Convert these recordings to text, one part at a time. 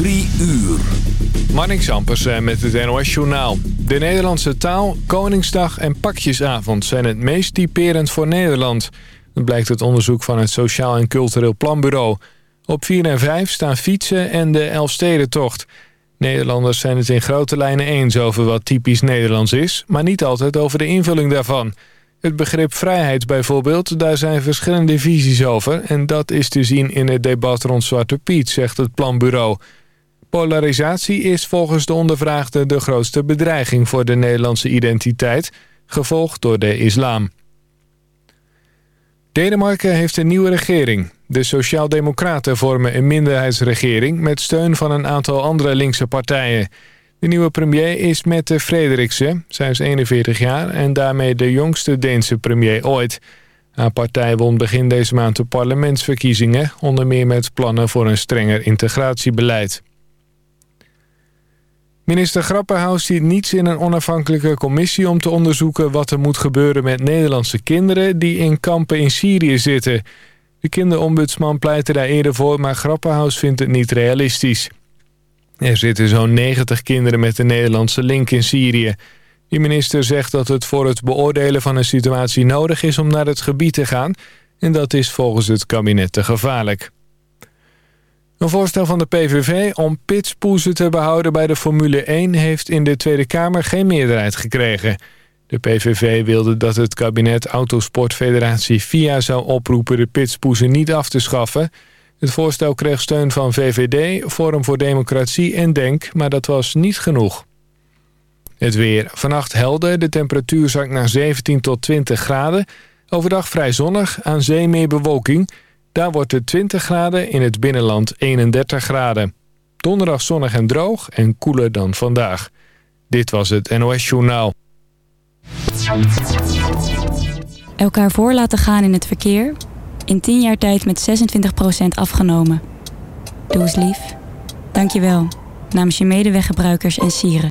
Drie uur. Marnix Ampersen met het NOS Journaal. De Nederlandse taal, Koningsdag en Pakjesavond zijn het meest typerend voor Nederland. Dat blijkt uit onderzoek van het Sociaal en Cultureel Planbureau. Op 4 en 5 staan fietsen en de Elfstedentocht. Nederlanders zijn het in grote lijnen eens over wat typisch Nederlands is... maar niet altijd over de invulling daarvan... Het begrip vrijheid bijvoorbeeld, daar zijn verschillende visies over... en dat is te zien in het debat rond Zwarte Piet, zegt het planbureau. Polarisatie is volgens de ondervraagden de grootste bedreiging voor de Nederlandse identiteit... gevolgd door de islam. Denemarken heeft een nieuwe regering. De Sociaaldemocraten vormen een minderheidsregering... met steun van een aantal andere linkse partijen... De nieuwe premier is Mette Frederiksen. Zij is 41 jaar en daarmee de jongste Deense premier ooit. Haar partij won begin deze maand de parlementsverkiezingen... onder meer met plannen voor een strenger integratiebeleid. Minister Grapperhaus ziet niets in een onafhankelijke commissie... om te onderzoeken wat er moet gebeuren met Nederlandse kinderen... die in kampen in Syrië zitten. De kinderombudsman pleitte daar eerder voor... maar Grapperhaus vindt het niet realistisch. Er zitten zo'n 90 kinderen met een Nederlandse link in Syrië. Die minister zegt dat het voor het beoordelen van een situatie nodig is om naar het gebied te gaan. En dat is volgens het kabinet te gevaarlijk. Een voorstel van de PVV om pitspoezen te behouden bij de Formule 1... heeft in de Tweede Kamer geen meerderheid gekregen. De PVV wilde dat het kabinet Autosportfederatie FIA zou oproepen... de pitspoezen niet af te schaffen... Het voorstel kreeg steun van VVD, Forum voor Democratie en DENK, maar dat was niet genoeg. Het weer. Vannacht helder, de temperatuur zakt naar 17 tot 20 graden. Overdag vrij zonnig, aan zee meer bewolking. Daar wordt het 20 graden, in het binnenland 31 graden. Donderdag zonnig en droog en koeler dan vandaag. Dit was het NOS Journaal. Elkaar voor laten gaan in het verkeer in 10 jaar tijd met 26% afgenomen. Doe eens lief. Dank je wel. Namens je medeweggebruikers en sieren.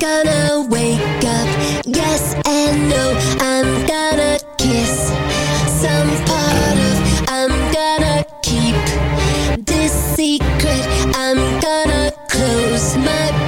gonna wake up. Yes and no I'm gonna kiss Some part of I'm gonna keep This secret. I'm gonna close my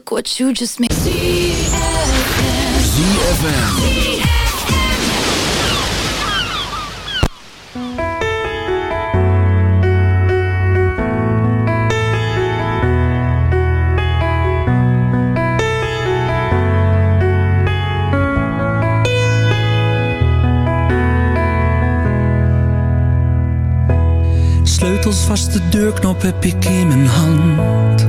Look what you just made ZFM. Sleutels vast, de deurknop heb ik in mijn hand.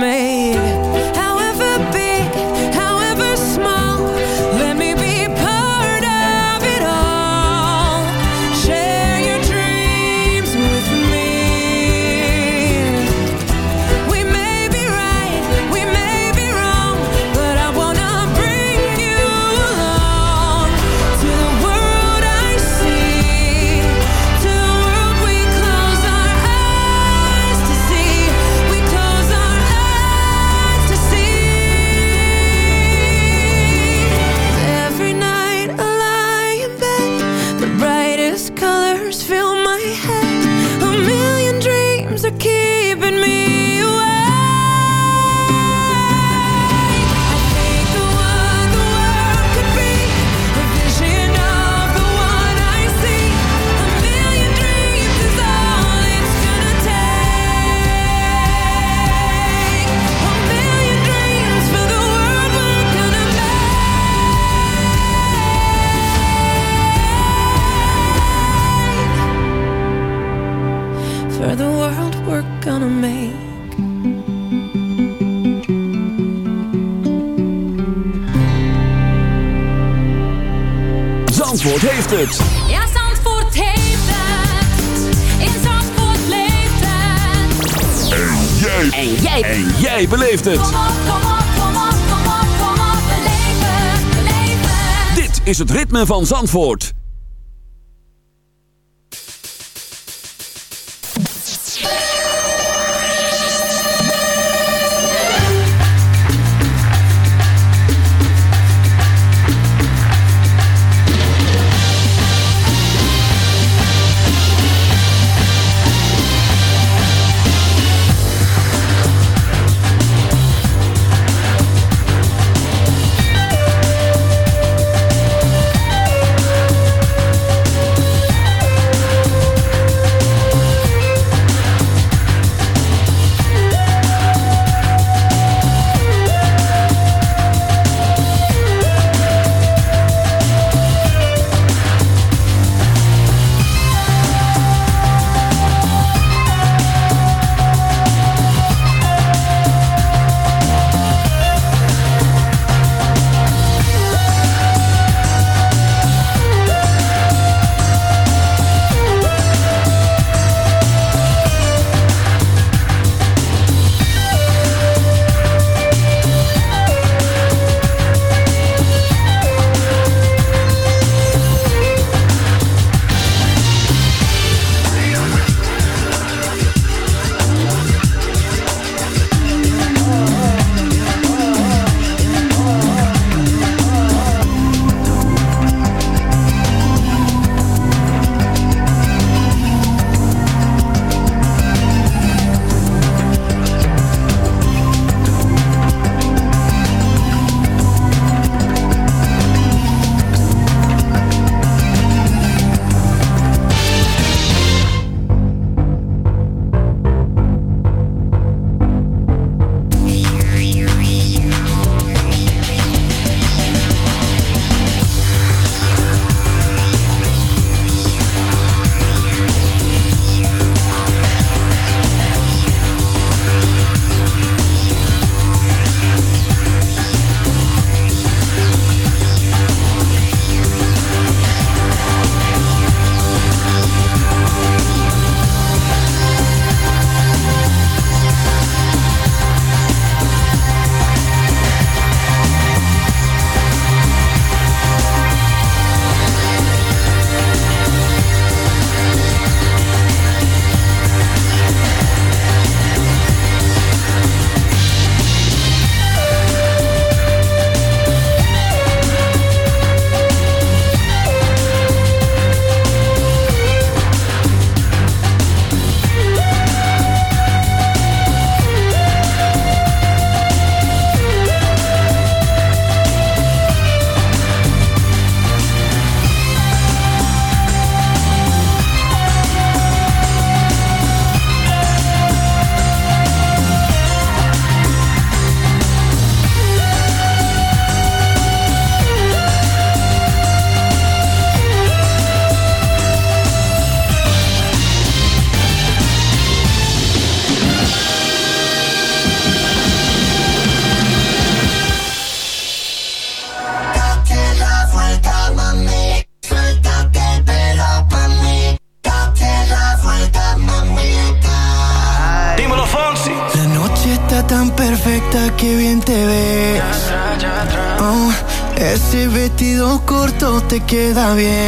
me. However big het. Ja, Zandvoort heeft het. In Zandvoort leeft het. En jij. En jij. En jij beleeft het. Kom op, kom op, kom op, kom op, kom op. Beleef het, beleef het. Dit is het ritme van Zandvoort. Queda bien.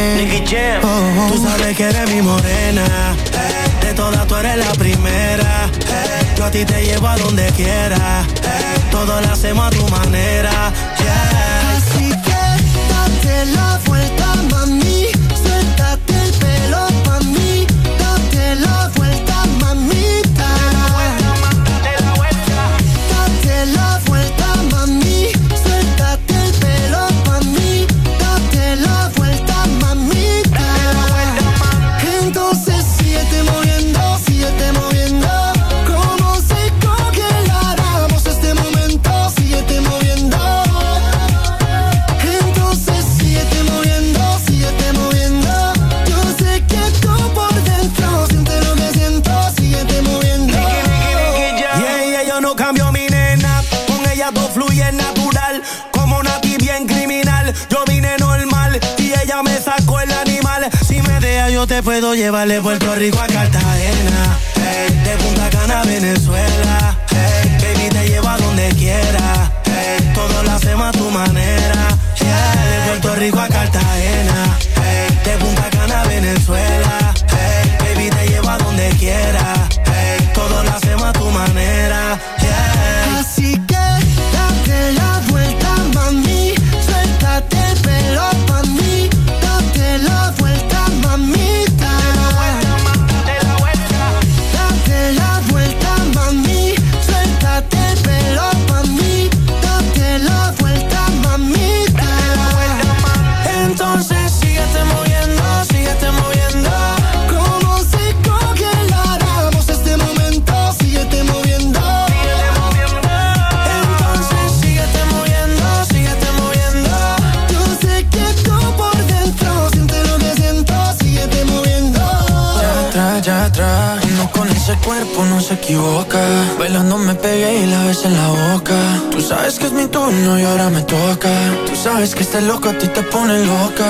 en la boca. Tú sabes que es mi turno y ahora me toca. Tú sabes que este loco a ti te pone loca.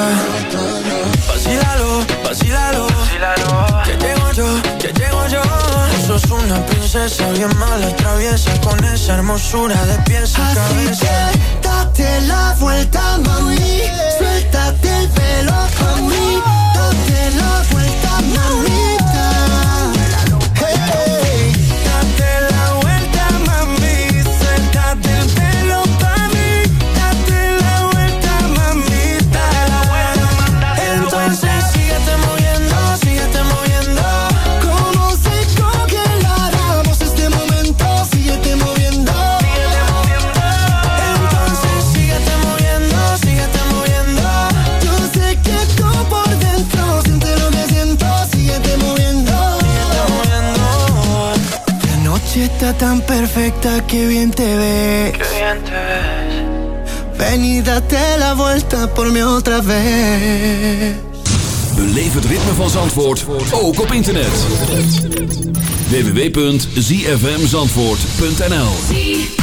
Vacílalo, vacílalo. Que llego yo, que llego yo. Tú sos una princesa bien mala, traviesa con esa hermosura de pies date la vuelta, mami. Suéltate el pelo, mami. Date la vuelta, mami. perfecta, qué bien te ves. Qué bien te ves. Ven y date la vuelta por mí otra vez. Beleef het ritme van Zandvoort ook op internet. www.zfmzandvoort.nl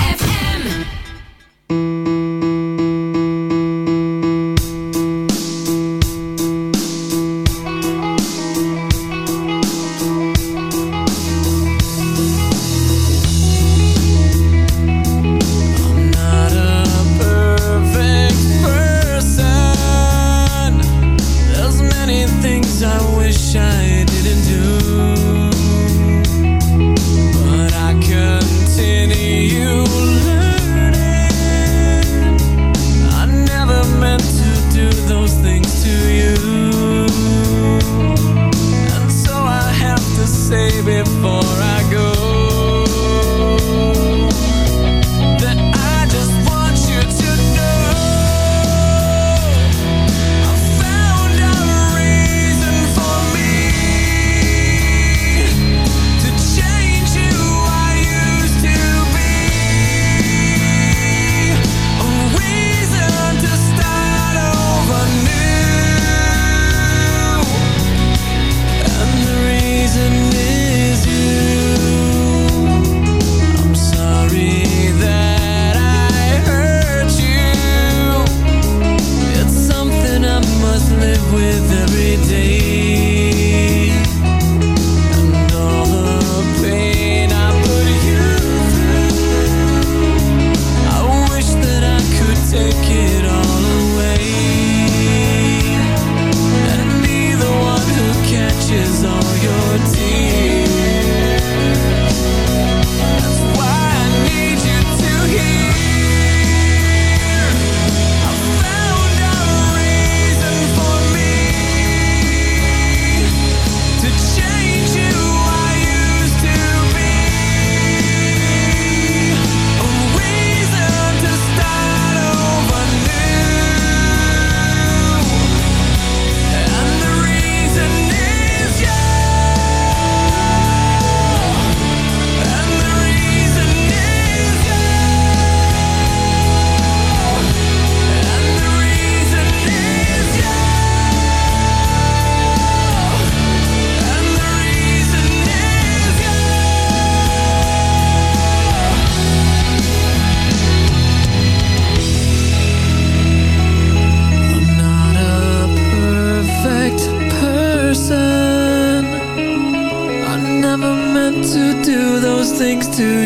to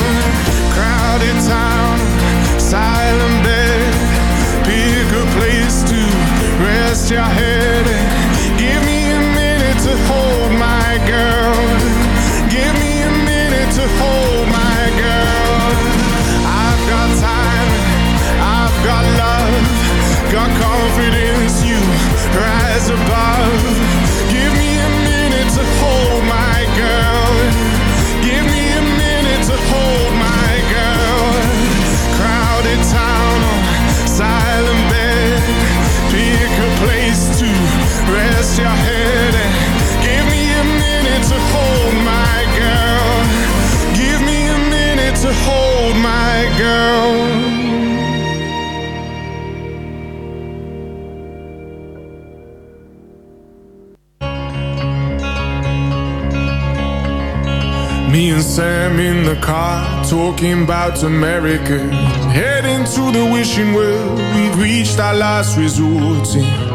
Me and Sam in the car talking about America. Heading to the wishing well, we've reached our last resort.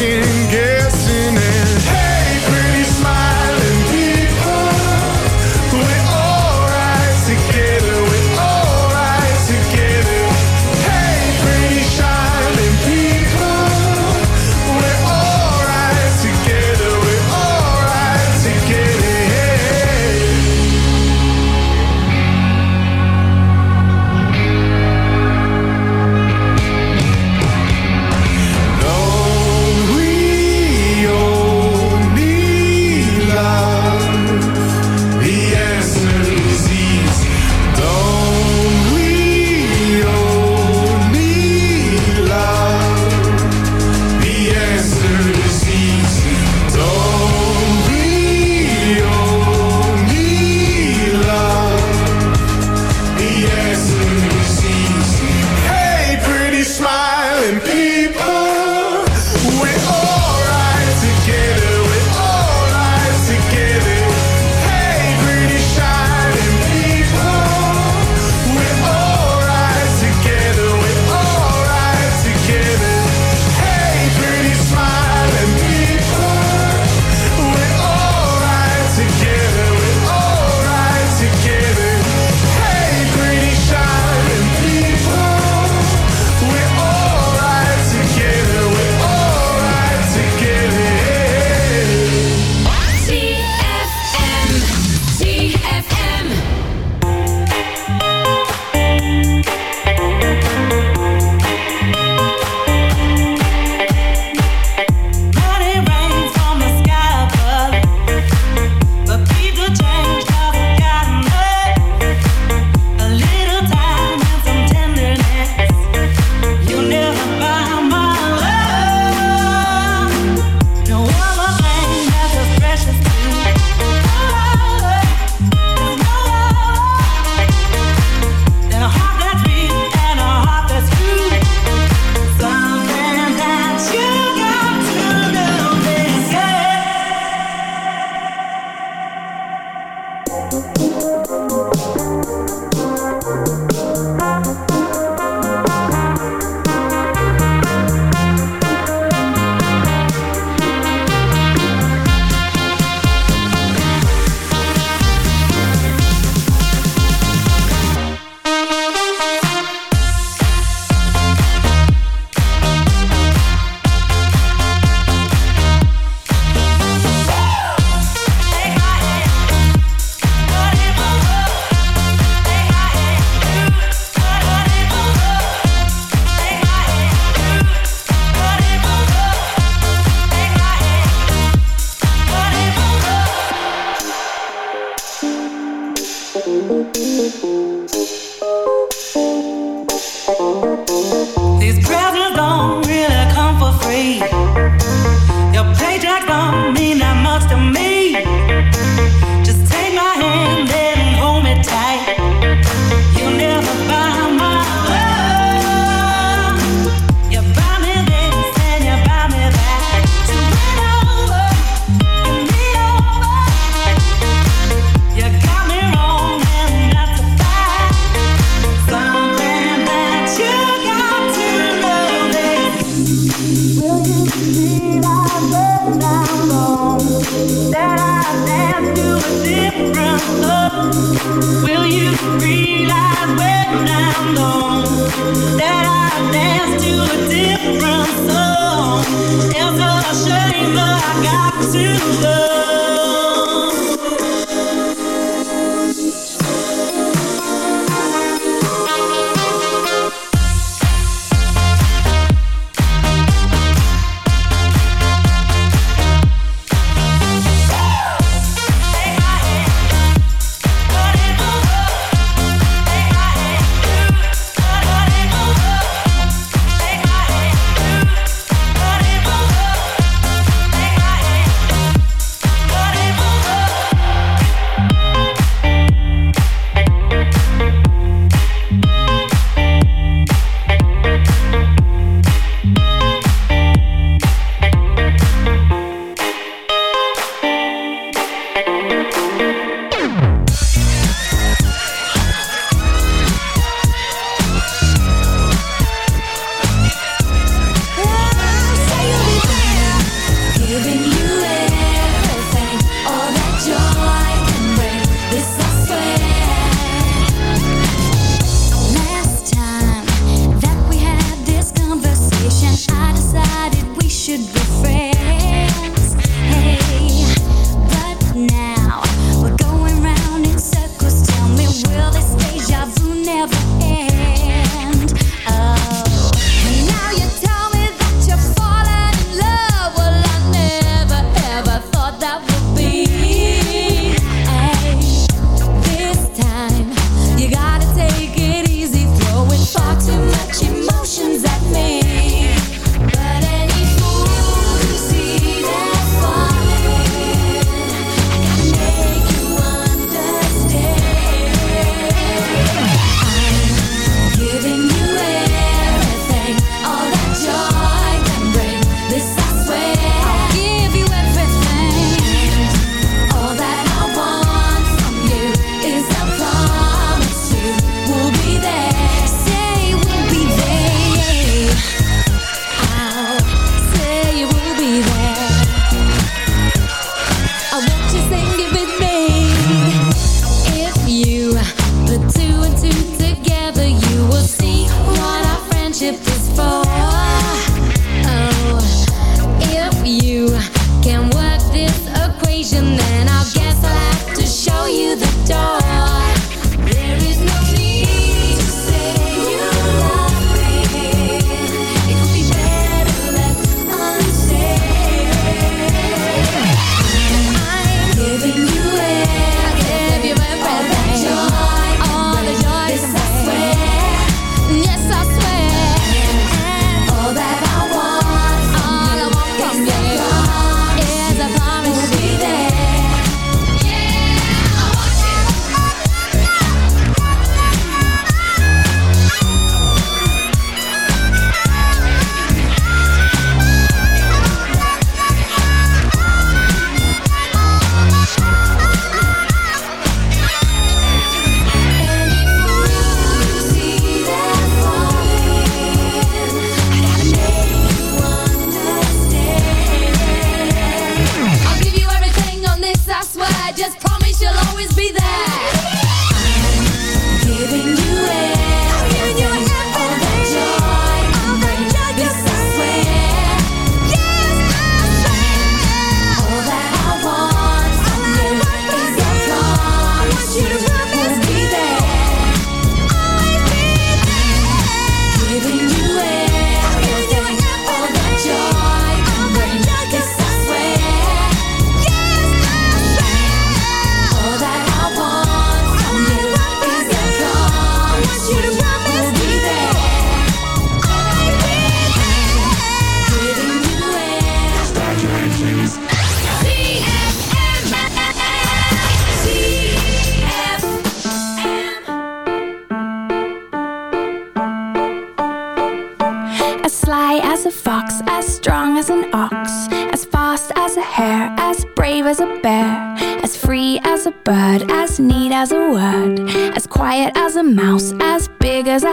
can get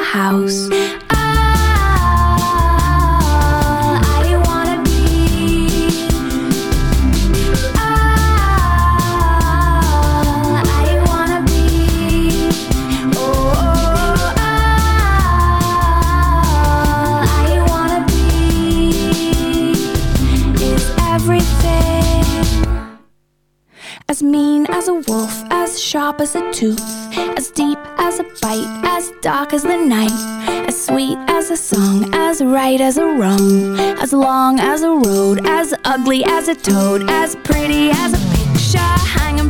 house. As long as a road, as ugly as a toad. As pretty as a picture hanging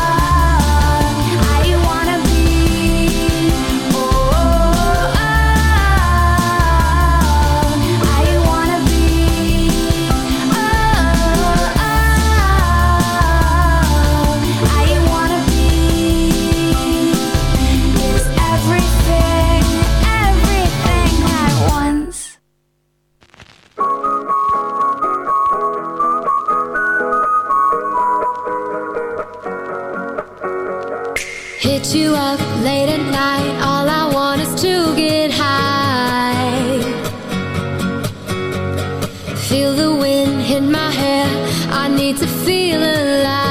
Hit you up late at night. All I want is to get high. Feel the wind hit my hair. I need to feel alive.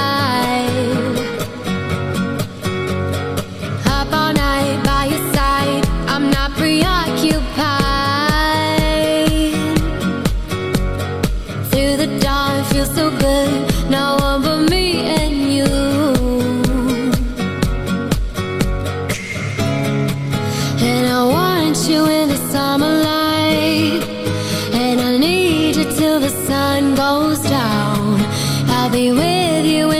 I'll be with you